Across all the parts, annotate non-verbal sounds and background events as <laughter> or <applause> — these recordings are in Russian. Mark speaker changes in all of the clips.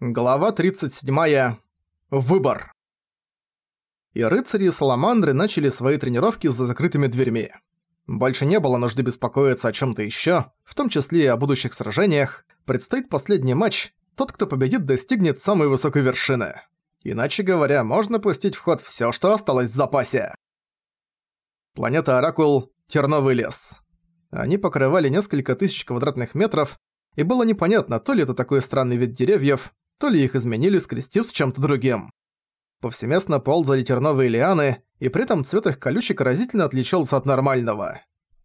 Speaker 1: Глава 37. Выбор. И рыцари и саламандры начали свои тренировки за закрытыми дверьми. Больше не было нужды беспокоиться о чем то еще, в том числе и о будущих сражениях. Предстоит последний матч, тот, кто победит, достигнет самой высокой вершины. Иначе говоря, можно пустить в ход все, что осталось в запасе. Планета Оракул – Терновый лес. Они покрывали несколько тысяч квадратных метров, и было непонятно, то ли это такой странный вид деревьев, то ли их изменили, скрестив с чем-то другим. Повсеместно ползали терновые лианы, и при этом цвет их колючек разительно отличался от нормального.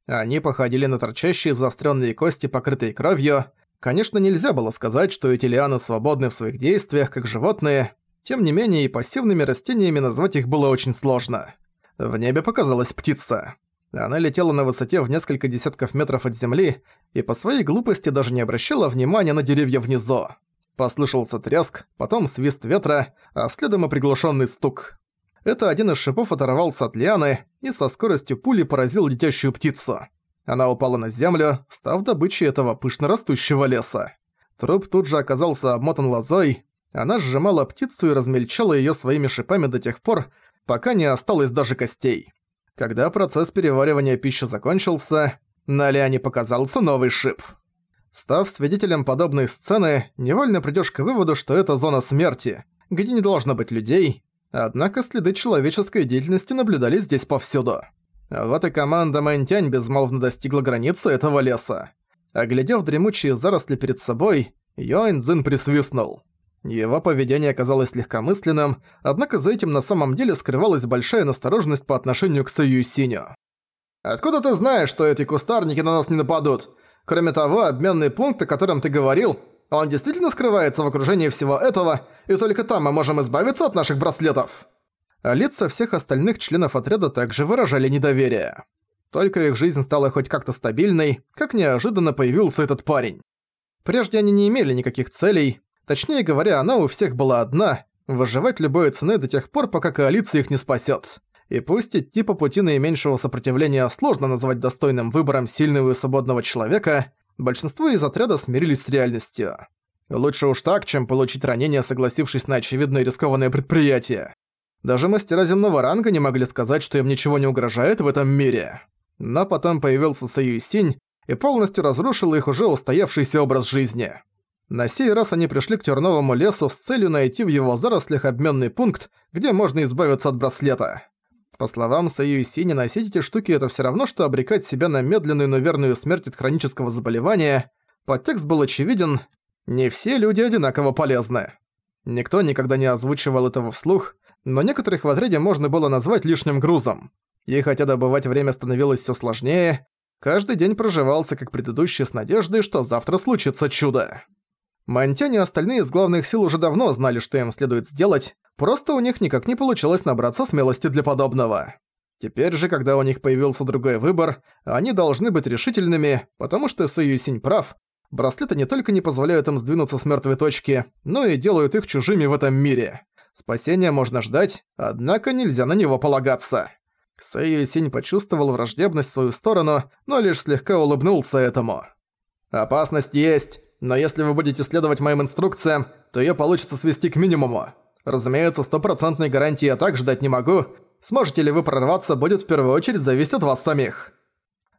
Speaker 1: Они походили на торчащие заостренные кости, покрытые кровью. Конечно, нельзя было сказать, что эти лианы свободны в своих действиях, как животные. Тем не менее, и пассивными растениями назвать их было очень сложно. В небе показалась птица. Она летела на высоте в несколько десятков метров от земли и по своей глупости даже не обращала внимания на деревья внизу. Послышался треск, потом свист ветра, а следом и приглушенный стук. Это один из шипов оторвался от лианы и со скоростью пули поразил летящую птицу. Она упала на землю, став добычей этого пышно растущего леса. Труп тут же оказался обмотан лозой, она сжимала птицу и размельчала её своими шипами до тех пор, пока не осталось даже костей. Когда процесс переваривания пищи закончился, на лиане показался новый шип. Став свидетелем подобной сцены, невольно придёшь к выводу, что это зона смерти, где не должно быть людей, однако следы человеческой деятельности наблюдались здесь повсюду. Вот и команда Мэнтянь безмолвно достигла границы этого леса. Оглядев дремучие заросли перед собой, Йоэн Цзин присвистнул. Его поведение казалось легкомысленным, однако за этим на самом деле скрывалась большая настороженность по отношению к Сэйю Синю. «Откуда ты знаешь, что эти кустарники на нас не нападут? Кроме того, обменный пункт, о котором ты говорил, он действительно скрывается в окружении всего этого, и только там мы можем избавиться от наших браслетов». Лица всех остальных членов отряда также выражали недоверие. Только их жизнь стала хоть как-то стабильной, как неожиданно появился этот парень. Прежде они не имели никаких целей, точнее говоря, она у всех была одна – выживать любой ценой до тех пор, пока коалиция их не спасет. И пусть идти по пути наименьшего сопротивления сложно назвать достойным выбором сильного и свободного человека, большинство из отряда смирились с реальностью. Лучше уж так, чем получить ранение, согласившись на очевидное рискованное предприятие. Даже мастера земного ранга не могли сказать, что им ничего не угрожает в этом мире. Но потом появился Синь и полностью разрушил их уже устоявшийся образ жизни. На сей раз они пришли к терновому лесу с целью найти в его зарослях обменный пункт, где можно избавиться от браслета. По словам Саю Сини, носить эти штуки это все равно, что обрекать себя на медленную, но верную смерть от хронического заболевания. Подтекст был очевиден. Не все люди одинаково полезны. Никто никогда не озвучивал этого вслух, но некоторых в отряде можно было назвать лишним грузом. И хотя добывать время становилось все сложнее, каждый день проживался как предыдущий с надеждой, что завтра случится чудо. Монтяне и остальные из главных сил уже давно знали, что им следует сделать, просто у них никак не получилось набраться смелости для подобного. Теперь же, когда у них появился другой выбор, они должны быть решительными, потому что Сэйюсинь прав, браслеты не только не позволяют им сдвинуться с мертвой точки, но и делают их чужими в этом мире. Спасения можно ждать, однако нельзя на него полагаться. Сэйюсинь почувствовал враждебность в свою сторону, но лишь слегка улыбнулся этому. «Опасность есть, но если вы будете следовать моим инструкциям, то её получится свести к минимуму. Разумеется, стопроцентной гарантии я также дать не могу. Сможете ли вы прорваться, будет в первую очередь зависеть от вас самих».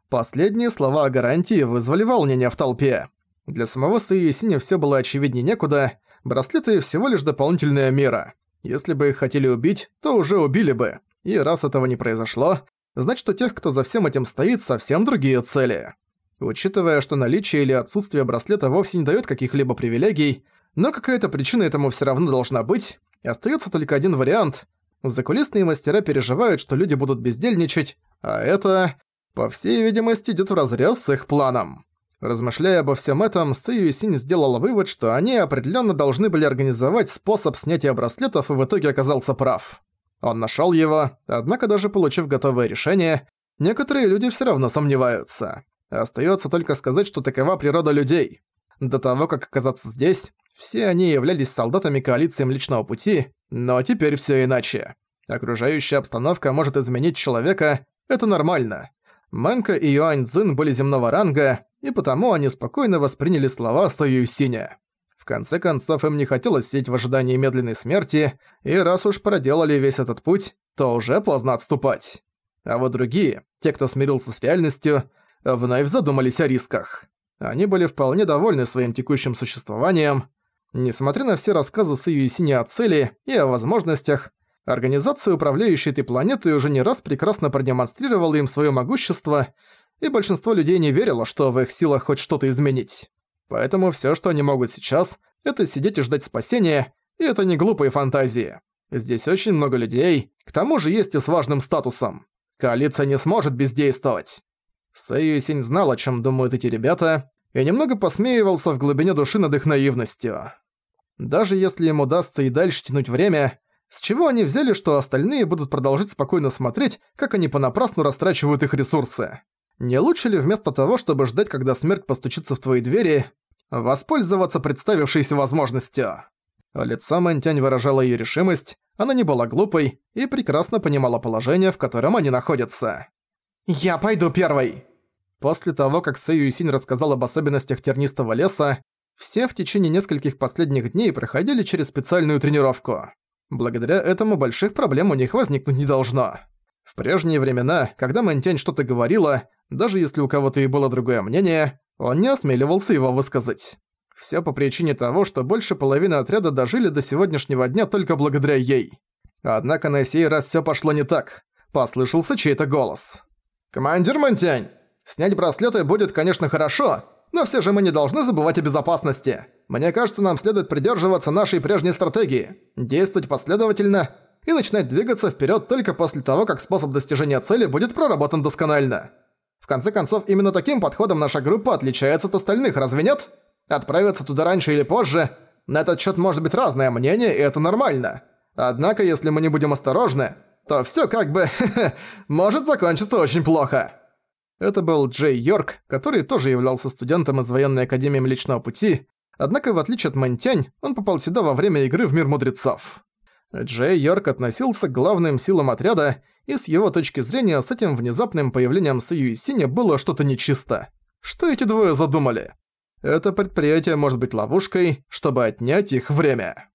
Speaker 1: Последние слова о гарантии вызвали волнение в толпе. Для самого Сиюсиня всё было очевиднее некуда, браслеты всего лишь дополнительная мера. Если бы их хотели убить, то уже убили бы. И раз этого не произошло, значит у тех, кто за всем этим стоит, совсем другие цели. Учитывая, что наличие или отсутствие браслета вовсе не даёт каких-либо привилегий, но какая-то причина этому всё равно должна быть, и остаётся только один вариант. Закулисные мастера переживают, что люди будут бездельничать, а это, по всей видимости, идёт вразрез с их планом. Размышляя обо всем этом, Сэй Синь сделала вывод, что они определённо должны были организовать способ снятия браслетов и в итоге оказался прав. Он нашёл его, однако даже получив готовое решение, некоторые люди всё равно сомневаются. Остаётся только сказать, что такова природа людей. До того, как оказаться здесь, все они являлись солдатами коалиции Млечного Пути, но теперь всё иначе. Окружающая обстановка может изменить человека, это нормально. Мэнка и Юань Цзин были земного ранга, и потому они спокойно восприняли слова Союсиня. В конце концов, им не хотелось сидеть в ожидании медленной смерти, и раз уж проделали весь этот путь, то уже поздно отступать. А вот другие, те, кто смирился с реальностью, вновь задумались о рисках. Они были вполне довольны своим текущим существованием. Несмотря на все рассказы с Юисини о цели и о возможностях, организация, управляющая этой планетой, уже не раз прекрасно продемонстрировала им свое могущество, и большинство людей не верило, что в их силах хоть что-то изменить. Поэтому все, что они могут сейчас, это сидеть и ждать спасения, и это не глупые фантазии. Здесь очень много людей, к тому же есть и с важным статусом. Коалиция не сможет бездействовать. Сэйюсень знал, о чем думают эти ребята, и немного посмеивался в глубине души над их наивностью. Даже если им удастся и дальше тянуть время, с чего они взяли, что остальные будут продолжить спокойно смотреть, как они понапрасну растрачивают их ресурсы? Не лучше ли вместо того, чтобы ждать, когда смерть постучится в твои двери, воспользоваться представившейся возможностью? Лицо Мэнтянь выражало её решимость, она не была глупой и прекрасно понимала положение, в котором они находятся. «Я пойду первой!» После того, как Сэй Юсинь рассказал об особенностях тернистого леса, все в течение нескольких последних дней проходили через специальную тренировку. Благодаря этому больших проблем у них возникнуть не должно. В прежние времена, когда Мэнтянь что-то говорила, даже если у кого-то и было другое мнение, он не осмеливался его высказать. Всё по причине того, что больше половины отряда дожили до сегодняшнего дня только благодаря ей. Однако на сей раз всё пошло не так. Послышался чей-то голос. «Командир Монтянь, снять браслеты будет, конечно, хорошо, но все же мы не должны забывать о безопасности. Мне кажется, нам следует придерживаться нашей прежней стратегии, действовать последовательно и начинать двигаться вперёд только после того, как способ достижения цели будет проработан досконально. В конце концов, именно таким подходом наша группа отличается от остальных, разве нет?» Отправиться туда раньше или позже, на этот счет может быть разное мнение, и это нормально. Однако, если мы не будем осторожны, то все как бы <laughs> может закончиться очень плохо. Это был Джей Йорк, который тоже являлся студентом из военной академии Млечного Пути, однако в отличие от Мантянь, он попал сюда во время игры в Мир Мудрецов. Джей Йорк относился к главным силам отряда, и с его точки зрения с этим внезапным появлением Сэйю и Синя было что-то нечисто. Что эти двое задумали? Это предприятие может быть ловушкой, чтобы отнять их время.